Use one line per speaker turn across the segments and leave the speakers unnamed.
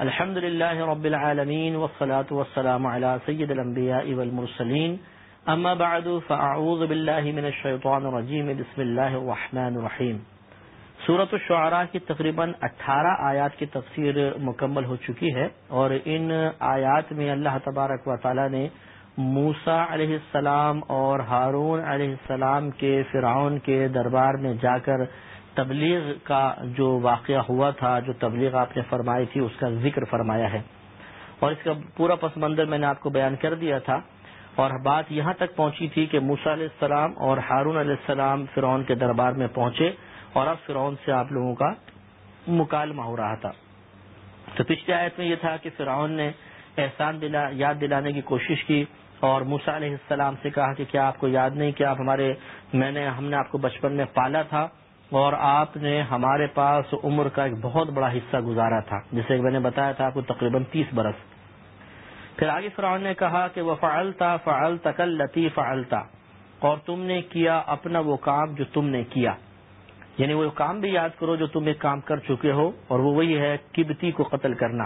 الحمد لله رب العالمين والصلاة والسلام على سيد الأنبياء والمرسلين. أما بعد، فأعوذ بالله من الشيطان الرجيم. بسم الله الرحمن الرحيم. صورت الشعراء کی تقریباً اٹھارہ آیات کی تفسیر مکمل ہو چکی ہے اور ان آیات میں اللہ تبارک و تعالی نے موسا علیہ السلام اور ہارون علیہ السلام کے فرعون کے دربار میں جا کر تبلیغ کا جو واقعہ ہوا تھا، جو تبلیغ آپ نے فرمائی تھی، اس کا ذکر فرمایا ہے۔ اور اس کا پورا پس منظر میں نے آپ کو بیان کر دیا تھا۔ اور بات یہاں تک پہنچی تھی کہ موسا علیہ السلام اور ہارون علیہ السلام فرعون کے دربار میں پہنچے اور اب فرعون سے آپ لوگوں کا مکالمہ ہو رہا تھا۔ تو پچھلی آیت میں یہ تھا کہ فرعون نے احسان دلا، یاد دلانے کی کوشش کی اور موسا علیہ السلام سے کہا کہ کیا آپ کو یاد نہیں کہ آپ ہمارے، میں نے، ہم نے آپ کو بچپن میں پالا تھا؟ اور آپ نے ہمارے پاس عمر کا ایک بہت بڑا حصہ گزارا تھا، جسے میں نے بتایا تھا آپ کو تقریباً تیس برس۔ پھر آگے فرعون نے کہا کہ وہ فعلتا فعل تکل لطی فعلتا، اور تم نے کیا اپنا وہ کام جو تم نے کیا۔ یعنی وہ کام بھی یاد کرو جو تم ایک کام کر چکے ہو، اور وہ وہی ہے کبتی کو قتل کرنا۔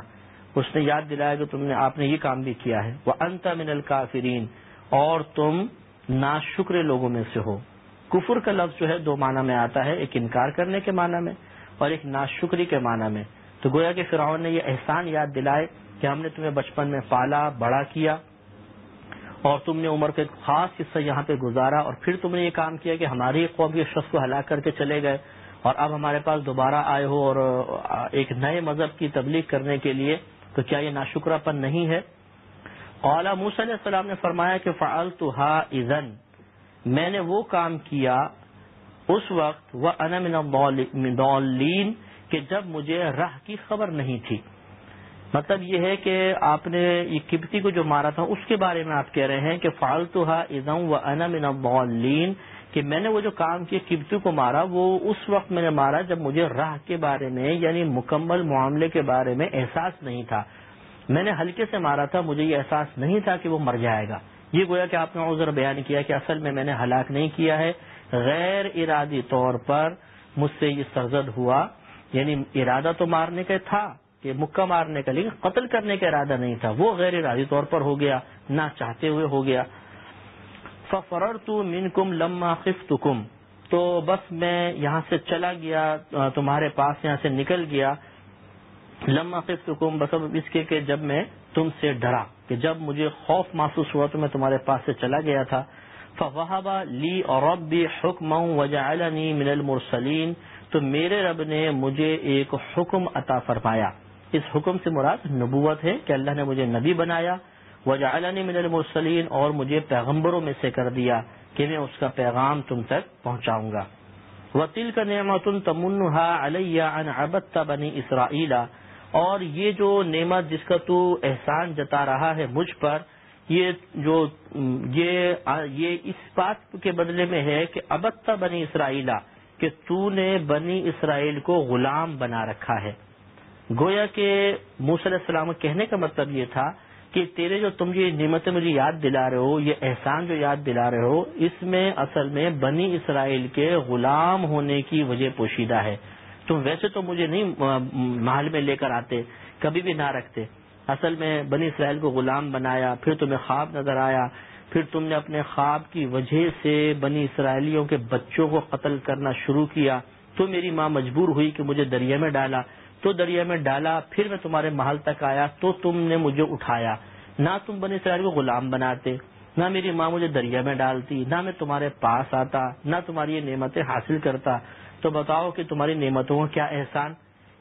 اس نے یاد دلایا کہ تم نے، آپ نے یہ کام بھی کیا ہے۔ وہ انت من الکافرین اور تم ناشکر لوگوں میں سے ہو۔ کفر کا لفظ جو ہے دو معنی میں آتا ہے، ایک انکار کرنے کے معنی میں اور ایک ناشکری کے معنی میں۔ تو گویا کہ فرعون نے یہ احسان یاد دلائے کہ ہم نے تمہیں بچپن میں پالا، بڑا کیا اور تم نے عمر کا ایک خاص حصہ یہاں پہ گزارا اور پھر تم نے یہ کام کیا کہ ہماری قوم کے شخص کو ہلاک کر کے چلے گئے اور اب ہمارے پاس دوبارہ آئے ہو اور ایک نئے مذہب کی تبلیغ کرنے کے لیے۔ تو کیا یہ ناشکرا پن نہیں ہے؟ اولا موس علیہ السلام نے فرمایا کہ فعال تو ہا میں نے وہ کام کیا اس وقت وہ انمین کہ جب مجھے راہ کی خبر نہیں تھی۔ مطلب یہ ہے کہ آپ نے یہ کبتی کو جو مارا تھا اس کے بارے میں آپ کہہ رہے ہیں کہ فالتو ہا ازم و انمین کہ میں نے وہ جو کام کیا کبتی کو مارا وہ اس وقت میں نے مارا جب مجھے راہ کے بارے میں یعنی مکمل معاملے کے بارے میں احساس نہیں تھا۔ میں نے ہلکے سے مارا تھا، مجھے یہ احساس نہیں تھا کہ وہ مر جائے گا۔ یہ گویا کہ آپ نے عذر بیان کیا کہ اصل میں میں نے ہلاک نہیں کیا ہے، غیر ارادی طور پر مجھ سے یہ سرزد ہوا۔ یعنی ارادہ تو مارنے کا تھا کہ مکہ مارنے کا، لیکن قتل کرنے کا ارادہ نہیں تھا۔ وہ غیر ارادی طور پر ہو گیا، نہ چاہتے ہوئے ہو گیا۔ ففرر تو مین کم لما خف تو بس میں یہاں سے چلا گیا، تمہارے پاس یہاں سے نکل گیا۔ لما خف بس اب اس کے کہ جب میں تم سے ڈرا۔ کہ جب مجھے خوف محسوس ہوا تو میں تمہارے پاس سے چلا گیا تھا۔ فوہبا لی اور رب بھی من المرسلین۔ تو میرے رب نے مجھے ایک حکم عطا فرمایا۔ اس حکم سے مراد نبوت ہے کہ اللہ نے مجھے نبی بنایا۔ وجہ من المرسلین اور مجھے پیغمبروں میں سے کر دیا کہ میں اس کا پیغام تم تک پہنچاؤں گا۔ وطیل کا نعمت تمنحا علیہ ان ابت بنی اسرائیلا اور یہ جو نعمت جس کا تو احسان جتا رہا ہے مجھ پر، یہ جو، یہ اس بات کے بدلے میں ہے کہ ابتہ بنی اسرائیلا کہ تو نے بنی اسرائیل کو غلام بنا رکھا ہے۔ گویا کہ موسی علیہ السلام کہنے کا مطلب یہ تھا کہ تیرے جو تم یہ نعمتیں مجھے یاد دلا رہے ہو، یہ احسان جو یاد دلا رہے ہو، اس میں، اصل میں بنی اسرائیل کے غلام ہونے کی وجہ پوشیدہ ہے۔ تم ویسے تو مجھے نہیں محل میں لے کر آتے، کبھی بھی نہ رکھتے۔ اصل میں بنی اسرائیل کو غلام بنایا، پھر تمہیں خواب نظر آیا، پھر تم نے اپنے خواب کی وجہ سے بنی اسرائیلیوں کے بچوں کو قتل کرنا شروع کیا۔ تو میری ماں مجبور ہوئی کہ مجھے دریا میں ڈالا۔ تو دریا میں ڈالا، پھر میں تمہارے محل تک آیا، تو تم نے مجھے اٹھایا۔ نہ تم بنی اسرائیل کو غلام بناتے، نہ میری ماں مجھے دریا میں ڈالتی، نہ میں تمہارے پاس آتا، نہ تمہاری یہ نعمتیں حاصل کرتا۔ تو بتاؤ کہ تمہاری نعمتوں کا کیا احسان؟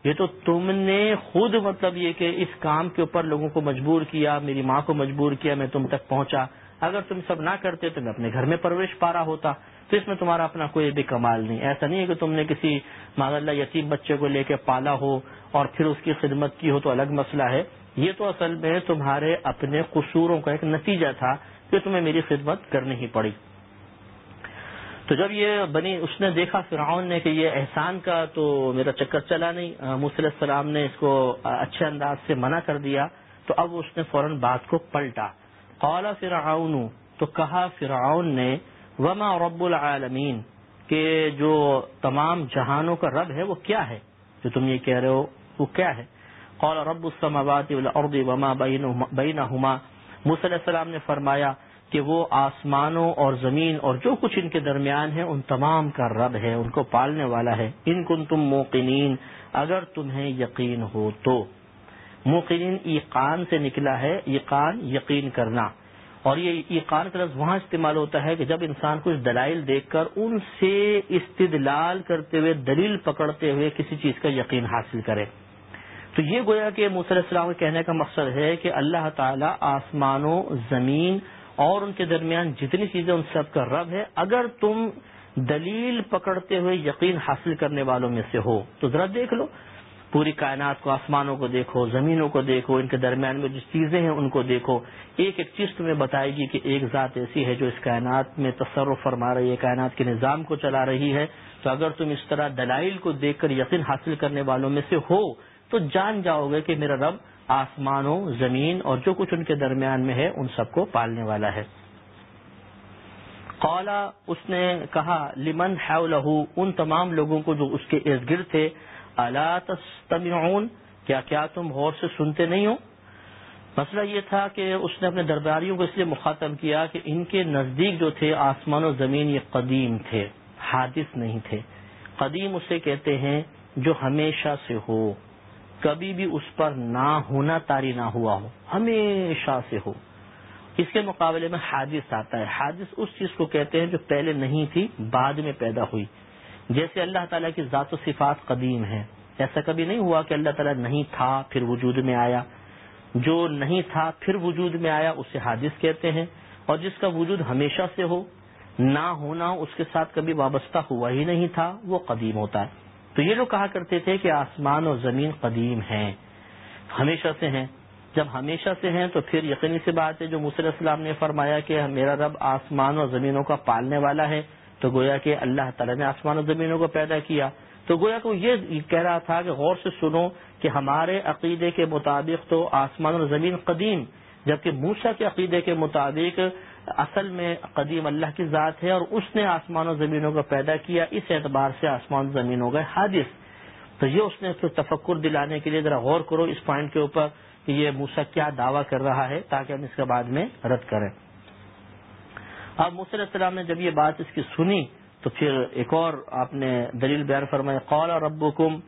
یہ تو تم نے خود مطلب یہ کہ اس کام کے اوپر لوگوں کو مجبور کیا، میری ماں کو مجبور کیا، میں تم تک پہنچا۔ اگر تم سب نہ کرتے تو میں اپنے گھر میں پرویش پا رہا ہوتا۔ تو اس میں تمہارا اپنا کوئی بھی کمال نہیں۔ ایسا نہیں ہے کہ تم نے کسی اللہ یتیم بچے کو لے کے پالا ہو اور پھر اس کی خدمت کی ہو تو الگ مسئلہ ہے۔ یہ تو اصل میں تمہارے اپنے قصوروں کا ایک نتیجہ تھا کہ تمہیں میری خدمت کرنی ہی پڑی۔ تو جب یہ بنی، اس نے دیکھا فرعون نے کہ یہ احسان کا، تو میرا چکر چلا نہیں۔ مصلی السلام نے اس کو اچھے انداز سے منع کر دیا۔ تو اب اس نے فوراً بات کو پلٹا۔ قال فرعون، تو کہا فرعون نے، وما رب العالمین؟ کہ جو تمام جہانوں کا رب ہے، وہ کیا ہے؟ جو تم یہ کہہ رہے ہو، وہ کیا ہے؟ قال رب السماوات والارض وما بینہما۔ موسی علیہ السلام نے فرمایا کہ وہ آسمانوں اور زمین اور جو کچھ ان کے درمیان ہے، ان تمام کا رب ہے، ان کو پالنے والا ہے۔ ان کن تم موقنین، اگر تمہیں یقین ہو تو۔ موقنین ایقان سے نکلا ہے، ایقان یقین کرنا۔ اور یہ ایقان کا لفظ وہاں استعمال ہوتا ہے کہ جب انسان کچھ دلائل دیکھ کر، ان سے استدلال کرتے ہوئے، دلیل پکڑتے ہوئے کسی چیز کا یقین حاصل کرے۔ تو یہ گویا کہ علیہ السلام کے کہنے کا مقصد ہے کہ اللہ تعالیٰ آسمانوں، زمین اور ان کے درمیان جتنی چیزیں ان سب کا رب ہے، اگر تم دلیل پکڑتے ہوئے یقین حاصل کرنے والوں میں سے ہو، تو ذرا دیکھ لو۔ پوری کائنات کو، آسمانوں کو دیکھو، زمینوں کو دیکھو، ان کے درمیان میں جس چیزیں ہیں ان کو دیکھو۔ ایک ایک چیز تمہیں بتائے گی کہ ایک ذات ایسی ہے جو اس کائنات میں تصرف فرما رہی ہے، کائنات کے نظام کو چلا رہی ہے۔ تو اگر تم اس طرح دلائل کو دیکھ کر یقین حاصل کرنے والوں میں سے ہو، تو جان جاؤ گے کہ میرا رب آسمانوں، زمین اور جو کچھ ان کے درمیان میں ہے، ان سب کو پالنے والا ہے۔ قولا اس نے کہا، لمن لہو ان تمام لوگوں کو جو اس کے ارد گرد تھے اللہ تستمعون، کیا کیا تم غور سے سنتے نہیں ہو؟ مسئلہ یہ تھا کہ اس نے اپنے درباریوں کو اس لیے مخاطب کیا کہ ان کے نزدیک جو تھے آسمان و زمین، یہ قدیم تھے، حادث نہیں تھے۔ قدیم اسے کہتے ہیں جو ہمیشہ سے ہو۔ کبھی بھی اس پر نہ ہونا تاری نہ ہوا ہو، ہمیشہ سے ہو۔ اس کے مقابلے میں حادث آتا ہے۔ حادث اس چیز کو کہتے ہیں جو پہلے نہیں تھی، بعد میں پیدا ہوئی۔ جیسے اللہ تعالیٰ کی ذات و صفات قدیم ہے ایسا کبھی نہیں ہوا کہ اللہ تعالیٰ نہیں تھا، پھر وجود میں آیا۔ جو نہیں تھا، پھر وجود میں آیا، اسے حادث کہتے ہیں۔ اور جس کا وجود ہمیشہ سے ہو، نہ ہونا اس کے ساتھ کبھی وابستہ ہوا ہی نہیں تھا، وہ قدیم ہوتا ہے۔ تو یہ لوگ کہا کرتے تھے کہ آسمان اور زمین قدیم ہیں، ہمیشہ سے ہیں۔ جب ہمیشہ سے ہیں تو پھر یقینی سی بات ہے، جو مصر السلام نے فرمایا کہ میرا رب آسمان اور زمینوں کا پالنے والا ہے، تو گویا کہ اللہ تعالیٰ نے آسمان و زمینوں کو پیدا کیا۔ تو گویا کہ یہ کہہ رہا تھا کہ غور سے سنو کہ ہمارے عقیدے کے مطابق تو آسمان و زمین قدیم، جبکہ موسا کے عقیدے کے مطابق اصل میں قدیم اللہ کی ذات ہے اور اس نے آسمان و زمینوں کو پیدا کیا، اس اعتبار سے آسمان و زمین ہو گئے حادث۔ تو یہ اس نے پھر تفکر دلانے کے لیے ذرا غور کرو اس پوائنٹ کے اوپر کہ یہ موسا کیا دعویٰ کر رہا ہے تاکہ ہم اس کے بعد میں رد کریں۔ اب علیہ السلام نے جب یہ بات اس کی سنی تو پھر ایک اور آپ نے دلیل بیان فرمایا قول ربکم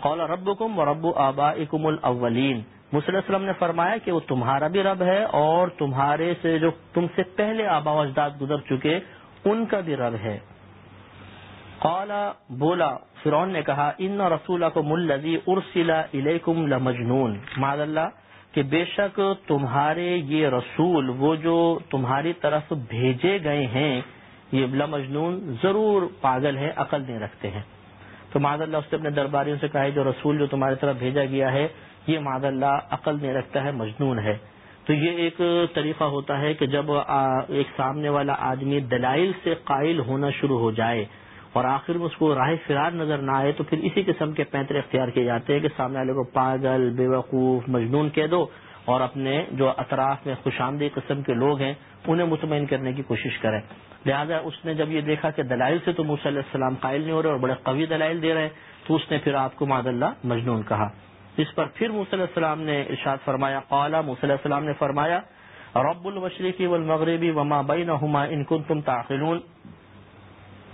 قول ربکم و رب آبا اکم الاولین۔ علیہ السلام نے فرمایا کہ وہ تمہارا بھی رب ہے اور تمہارے سے جو تم سے پہلے آبا و اجداد گزر چکے، ان کا بھی رب ہے۔ قالا بولا فرون نے کہا، ان رسول کو ملزی ارسلا الیکم لمجنون ماد اللہ، کہ بے شک تمہارے یہ رسول، وہ جو تمہاری طرف بھیجے گئے ہیں، یہ بلا مجنون ضرور پاگل ہے عقل نہیں رکھتے ہیں۔ تو ماد اللہ، اس نے اپنے درباریوں سے کہا ہے جو رسول جو تمہاری طرف بھیجا گیا ہے یہ ماد اللہ عقل نہیں رکھتا ہے، مجنون ہے۔ تو یہ ایک طریقہ ہوتا ہے کہ جب ایک سامنے والا آدمی دلائل سے قائل ہونا شروع ہو جائے اور آخر میں اس کو راہ فرار نظر نہ آئے، تو پھر اسی قسم کے پینتر اختیار کیے جاتے ہیں کہ سامنے والے کو پاگل، بے وقوف، مجنون کہہ دو اور اپنے جو اطراف میں خوش آمدی قسم کے لوگ ہیں، انہیں مطمئن کرنے کی کوشش کریں۔ لہٰذا اس نے جب یہ دیکھا کہ دلائل سے تو موسی علیہ السلام قائل نہیں ہو رہے اور بڑے قوی دلائل دے رہے ہیں تو اس نے پھر آپ کو ماد اللہ مجنون کہا۔ اس پر پھر علیہ السلام نے ارشاد فرمایا، قالا علیہ السلام نے فرمایا، رب المشرقی والمغربی وما بینہما ان کنتم تعقلون۔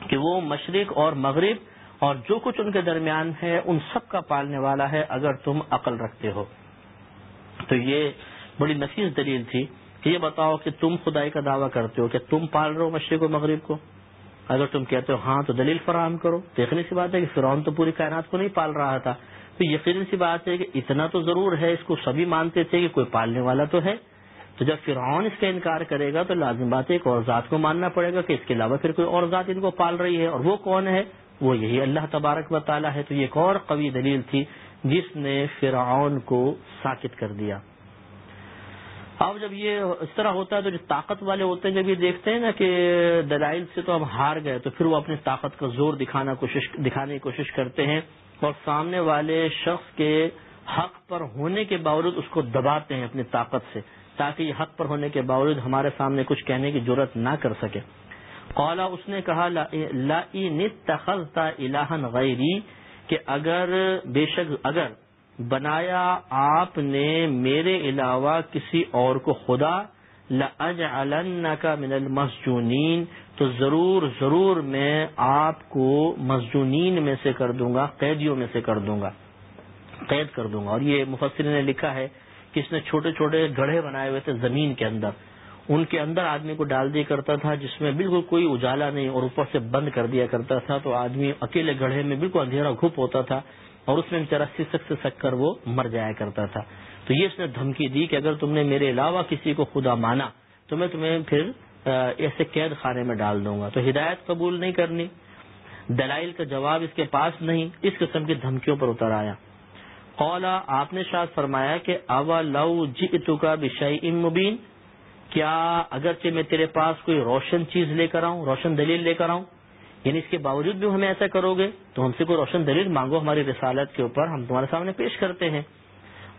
کہ وہ مشرق اور مغرب اور جو کچھ ان کے درمیان ہے، ان سب کا پالنے والا ہے اگر تم عقل رکھتے ہو۔ تو یہ بڑی نفیس دلیل تھی کہ یہ بتاؤ کہ تم خدائی کا دعویٰ کرتے ہو، کہ تم پال رہے ہو مشرق و مغرب کو۔ اگر تم کہتے ہو ہاں تو دلیل فراہم کرو۔ دیکھنے سی بات ہے کہ فرعون تو پوری کائنات کو نہیں پال رہا تھا۔ تو یقینی سی بات ہے کہ اتنا تو ضرور ہے، اس کو سبھی مانتے تھے کہ کوئی پالنے والا تو ہے۔ تو جب فرعون اس کا انکار کرے گا تو لازم بات ہے ایک اور ذات کو ماننا پڑے گا کہ اس کے علاوہ پھر کوئی اور ذات ان کو پال رہی ہے اور وہ کون ہے؟ وہ یہی اللہ تبارک و تعالیٰ ہے۔ تو یہ ایک اور قوی دلیل تھی جس نے فرعون کو ساکت کر دیا۔ اب جب یہ اس طرح ہوتا ہے تو جو طاقت والے ہوتے ہیں، جب یہ دیکھتے ہیں نا کہ دلائل سے تو ہم ہار گئے، تو پھر وہ اپنی طاقت کا زور دکھانا کوشش دکھانے کی کوشش کرتے ہیں۔ اور سامنے والے شخص کے حق پر ہونے کے باوجود اس کو دباتے ہیں اپنی طاقت سے، تاکہ یہ حق پر ہونے کے باوجود ہمارے سامنے کچھ کہنے کی ضرورت نہ کر سکے۔ قولا اس نے کہا، لا الہن غیری، کہ اگر، بے شک اگر بنایا آپ نے میرے علاوہ کسی اور کو خدا کا من المسجونین تو ضرور ضرور میں آپ کو مسجونین میں سے کر دوں گا، قیدیوں میں سے کر دوں گا، قید کر دوں گا۔ اور یہ مفسر نے لکھا ہے کہ اس نے چھوٹے چھوٹے گڑھے بنائے ہوئے تھے زمین کے اندر۔ ان کے اندر آدمی کو ڈال دیا کرتا تھا، جس میں بالکل کوئی اجالا نہیں اور اوپر سے بند کر دیا کرتا تھا، تو آدمی اکیلے گڑھے میں بالکل اندھیرا گھپ ہوتا تھا اور اس میں بےچارا سسک سسک کر وہ مر جایا کرتا تھا۔ تو یہ اس نے دھمکی دی کہ اگر تم نے میرے علاوہ کسی کو خدا مانا تو میں تمہیں پھر ایسے قید خانے میں ڈال دوں گا۔ تو ہدایت قبول نہیں کرنی، دلائل کا جواب اس کے پاس نہیں، اس قسم کی دھمکیوں پر اتر آیا۔ قولا آپ نے شاید فرمایا کہ، اوا لو جی کا بشائی مبین کیا اگرچہ میں تیرے پاس کوئی روشن چیز لے کر آؤں، روشن دلیل لے کر آؤں؟ یعنی اس کے باوجود بھی ہمیں ایسا کرو گے؟ تو ہم سے کوئی روشن دلیل مانگو، ہماری رسالت کے اوپر ہم تمہارے سامنے پیش کرتے ہیں۔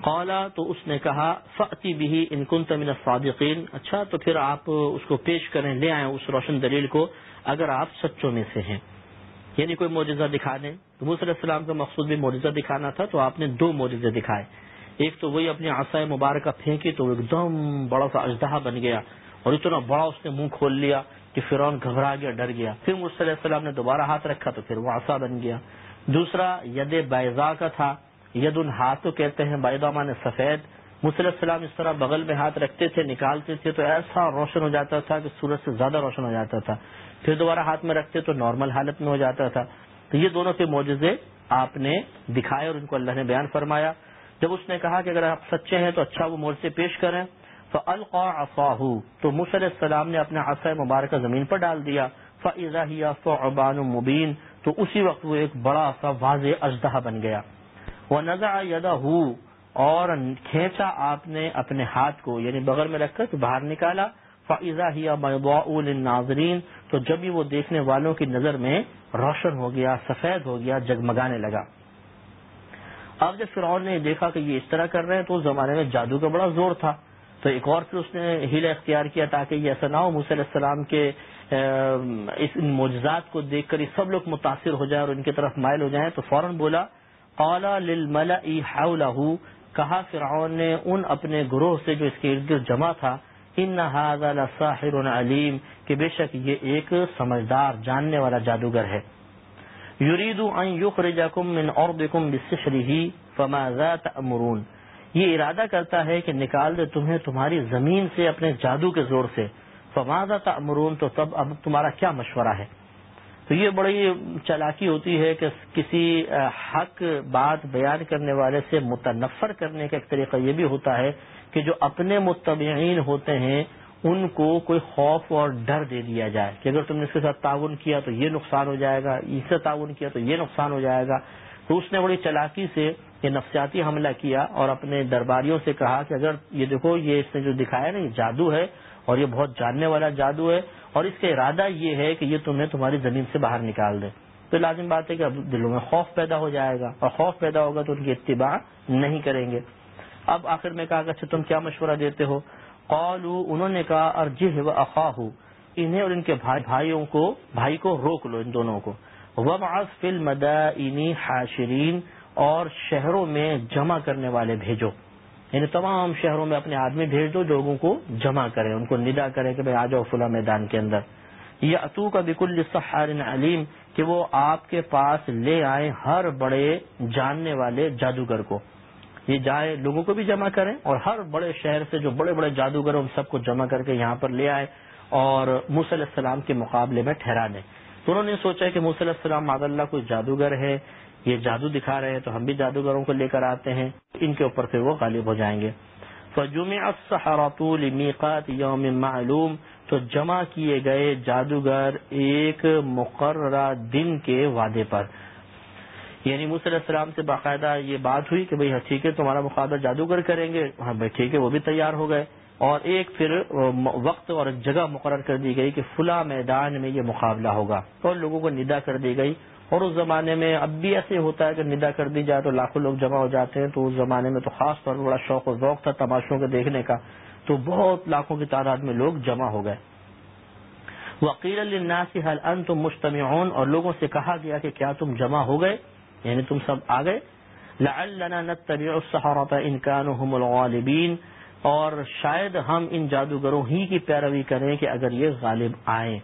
قولا تو اس نے کہا فعتی بھی انکن تمن صادقین اچھا تو پھر آپ اس کو پیش کریں، لے آئیں اس روشن دلیل کو، اگر آپ سچوں میں سے ہیں۔ یعنی کوئی معجزہ دکھا دیں تو علیہ السلام کا مقصود بھی معجزہ دکھانا تھا، تو آپ نے دو معجزے دکھائے۔ ایک تو وہی اپنی آسائے مبارکہ پھینکی، تو ایک دم بڑا سا اجدہ بن گیا۔ اور اتنا بڑا اس نے منہ کھول لیا کہ فرعون گھبرا گیا، ڈر گیا۔ پھر علیہ السلام نے دوبارہ ہاتھ رکھا، تو پھر وہ آسا بن گیا۔ دوسرا، ید بیضا کا تھا۔ ید ان ہاتھ تو کہتے ہیں بیداما نے سفید علیہ السلام اس طرح بغل میں ہاتھ رکھتے تھے، نکالتے تھے، تو ایسا روشن ہو جاتا تھا کہ سورج سے زیادہ روشن ہو جاتا تھا۔ پھر دوبارہ ہاتھ میں رکھتے تو نارمل حالت میں ہو جاتا تھا۔ تو یہ دونوں کے معجزے آپ نے دکھائے اور ان کو اللہ نے بیان فرمایا۔ جب اس نے کہا کہ اگر آپ سچے ہیں تو اچھا وہ معجزے پیش کریں۔ تو القا افواہ تو علیہ السلام نے اپنے عصا مبارکہ زمین پر ڈال دیا۔ فعبان مبین تو اسی وقت وہ ایک بڑا سا واضح اجدہ بن گیا۔ وہ نظر یدا اور کھینچا آپ نے اپنے ہاتھ کو یعنی بغل میں رکھ کر باہر نکالا۔ فضا ہی ناظرین تو جب ہی وہ دیکھنے والوں کی نظر میں روشن ہو گیا، سفید ہو گیا، جگمگانے لگا۔ اب جب فرعون نے دیکھا کہ یہ اس طرح کر رہے ہیں، تو اس زمانے میں جادو کا بڑا زور تھا۔ تو ایک اور پھر اس نے ہیلا اختیار کیا تاکہ یہ ایسا نہ ہو علیہ السلام کے اس معجزات کو دیکھ کر یہ سب لوگ متاثر ہو جائیں اور ان کی طرف مائل ہو جائیں۔ تو فوراً بولا اولا للملا کہا فرعون نے ان اپنے گروہ سے جو اس کے ارد گرد جمع تھا، ان ساحر علیم، کہ بے شک یہ ایک سمجھدار، جاننے والا جادوگر ہے۔ یرید ان یخرجکم من ارضکم بسحرہ فماذا تأمرون۔ یہ ارادہ کرتا ہے کہ نکال دے تمہیں تمہاری زمین سے، اپنے جادو کے زور سے۔ فماذا تأمرون، تو تب اب تمہارا کیا مشورہ ہے؟ تو یہ بڑی چلاکی ہوتی ہے کہ کسی حق بات بیان کرنے والے سے متنفر کرنے کا ایک طریقہ یہ بھی ہوتا ہے کہ جو اپنے متبعین ہوتے ہیں، ان کو کوئی خوف اور ڈر دے دیا جائے کہ اگر تم نے اس کے ساتھ تعاون کیا تو یہ نقصان ہو جائے گا، اس سے تعاون کیا تو یہ نقصان ہو جائے گا۔ تو اس نے بڑی چلاکی سے یہ نفسیاتی حملہ کیا اور اپنے درباریوں سے کہا کہ اگر یہ دیکھو، یہ اس نے جو دکھایا نا، یہ جادو ہے اور یہ بہت جاننے والا جادو ہے اور اس کا ارادہ یہ ہے کہ یہ تمہیں تمہاری زمین سے باہر نکال دے۔ تو لازم بات ہے کہ اب دلوں میں خوف پیدا ہو جائے گا۔ اور خوف پیدا ہوگا تو ان کی اتباع نہیں کریں گے۔ اب آخر میں کہا کہ اچھا تم کیا مشورہ دیتے ہو؟ قالو انہوں نے کہا، ارجہ و اخاہ انہیں اور ان کے بھائی بھائیوں کو بھائی کو روک لو ان دونوں کو۔ وبعث فی المدائن حاشرین اور شہروں میں جمع کرنے والے بھیجو۔ یعنی تمام شہروں میں اپنے آدمی بھیج دو، لوگوں کو جمع کریں، ان کو ندا کریں کہ بھائی آ جاؤ فلاں میدان کے اندر۔ یہ اتو کا بکل سحار علیم، کہ وہ آپ کے پاس لے آئے ہر بڑے جاننے والے جادوگر کو۔ یہ جائے لوگوں کو بھی جمع کریں اور ہر بڑے شہر سے جو بڑے بڑے جادوگر ان سب کو جمع کر کے یہاں پر لے آئے اور علیہ السلام کے مقابلے میں ٹھہرا دیں۔ تو انہوں نے سوچا کہ علیہ السلام ماد اللہ کوئی جادوگر ہے، یہ جادو دکھا رہے ہیں تو ہم بھی جادوگروں کو لے کر آتے ہیں، ان کے اوپر پھر وہ غالب ہو جائیں گے۔ یوم معلوم، تو جمع کیے گئے جادوگر ایک مقررہ دن کے وعدے پر۔ یعنی علیہ السلام سے باقاعدہ یہ بات ہوئی کہ بھائی ہاں ٹھیک ہے، تمہارا مقابلہ جادوگر کریں گے ہاں بھائی ٹھیک ہے، وہ بھی تیار ہو گئے۔ اور ایک پھر وقت اور جگہ مقرر کر دی گئی کہ فلاں میدان میں یہ مقابلہ ہوگا اور لوگوں کو ندا کر دی گئی اور اس زمانے میں اب بھی ایسے ہوتا ہے کہ ندا کر دی جائے تو لاکھوں لوگ جمع ہو جاتے ہیں تو اس زمانے میں تو خاص طور پر بڑا شوق و ذوق تھا تماشوں کے دیکھنے کا تو بہت لاکھوں کی تعداد میں لوگ جمع ہو گئے۔ وکیل الناسی حل ان تم مشتم اور لوگوں سے کہا گیا کہ کیا تم جمع ہو گئے؟ یعنی تم سب آ گئے۔ لعلنا نتبع السحرة ان كانوا هم الغالبین۔ اور شاید ہم ان جادوگروں ہی کی پیروی کریں کہ اگر یہ غالب آئیں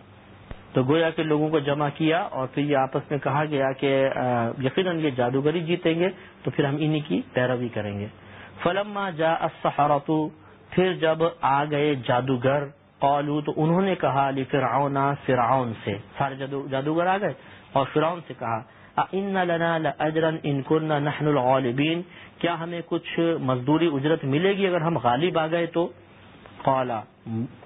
تو گویا کے لوگوں کو جمع کیا اور پھر یہ آپس میں کہا گیا کہ یقیناً یہ جادوگری جیتیں گے، تو پھر ہم انہی کی پیروی کریں گے۔ فلما جا السحرة، پھر جب آ گئے جادوگر قالو تو انہوں نے کہا علی فرعون فرعون سے۔ سارے جادوگر آ گئے اور فرعون سے کہا۔ ان لنا لاجرا ان كنا نحن الغالبین۔ کیا ہمیں کچھ مزدوری اجرت ملے گی اگر ہم غالب آ گئے تو؟ قال،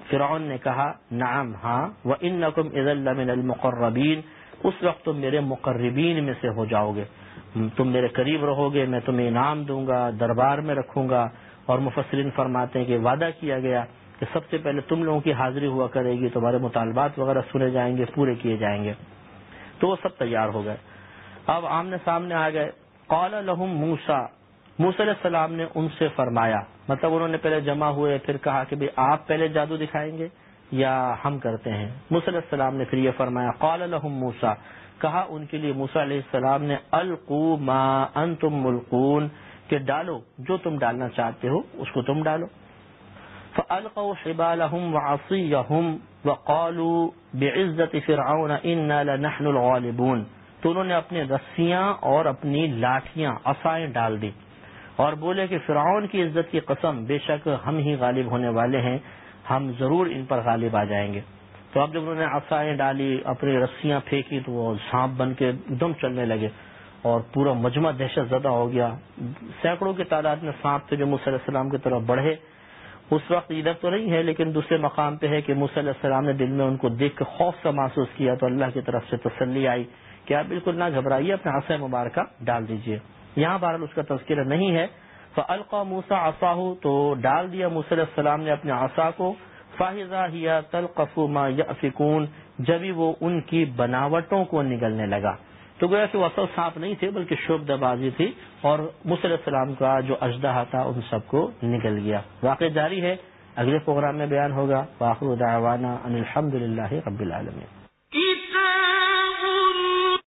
فرعون نے کہا، نعم ہاں وانکم اذا لمن المقربین اس وقت تم میرے مقربین میں سے ہو جاؤ گے۔ تم میرے قریب رہو گے، میں تمہیں انعام دوں گا، دربار میں رکھوں گا۔ اور مفسرین فرماتے ہیں کہ وعدہ کیا گیا کہ سب سے پہلے تم لوگوں کی حاضری ہوا کرے گی، تمہارے مطالبات وغیرہ سنے جائیں گے، پورے کیے جائیں گے۔ تو وہ سب تیار ہو گئے۔ اب آمنے سامنے آ گئے۔ قال لہم موسا موسی علیہ السلام نے ان سے فرمایا۔ مطلب انہوں نے پہلے جمع ہوئے، پھر کہا کہ آپ پہلے جادو دکھائیں گے یا ہم کرتے ہیں؟ علیہ السلام نے پھر یہ فرمایا، قال لہم موسا کہا ان کے لیے موسا علیہ السلام نے، القو ما انتم ملقون، کہ ڈالو جو تم ڈالنا چاہتے ہو، اس کو تم ڈالو۔ فالقوا حبالهم وعصيهم وقالوا بعزة فرعون انا لنحن الغالبون۔ تو انہوں نے اپنی رسیاں اور اپنی لاٹیاں اسائیں ڈال دی اور بولے کہ فرعون کی عزت کی قسم بے شک ہم ہی غالب ہونے والے ہیں، ہم ضرور ان پر غالب آ جائیں گے۔ تو اب جب انہوں نے اسائیں ڈالی، اپنی رسیاں پھینکی، تو وہ سانپ بن کے ایک دم چلنے لگے اور پورا مجمع دہشت زدہ ہو گیا۔ سینکڑوں کی تعداد میں سانپ تھے جو علیہ السلام کی طرف بڑھے۔ اس وقت ادھر تو نہیں ہے، لیکن دوسرے مقام پہ ہے کہ علیہ السلام نے دل میں ان کو دیکھ کے خوف سا محسوس کیا، تو اللہ کی طرف سے تسلی آئی۔ کہ آپ بالکل نہ گھبرائیے اپنے آسا مبارکہ ڈال دیجیے۔ یہاں بہرحال اس کا تذکرہ نہیں ہے۔ تو القا موسا آسا تو ڈال دیا علیہ السلام نے اپنے آسا کو۔ فاحضہ ہیا ما یا جبھی وہ ان کی بناوٹوں کو نگلنے لگا۔ تو گویا کہ وہ اصل سانپ نہیں تھے، بلکہ شعبہ بازی تھی۔ اور علیہ السلام کا جو اجدہ تھا، ان سب کو نکل گیا۔ واقع جاری ہے۔ اگلے پروگرام میں بیان ہوگا۔ واخر دعوانا ان الحمد للہ رب العالمین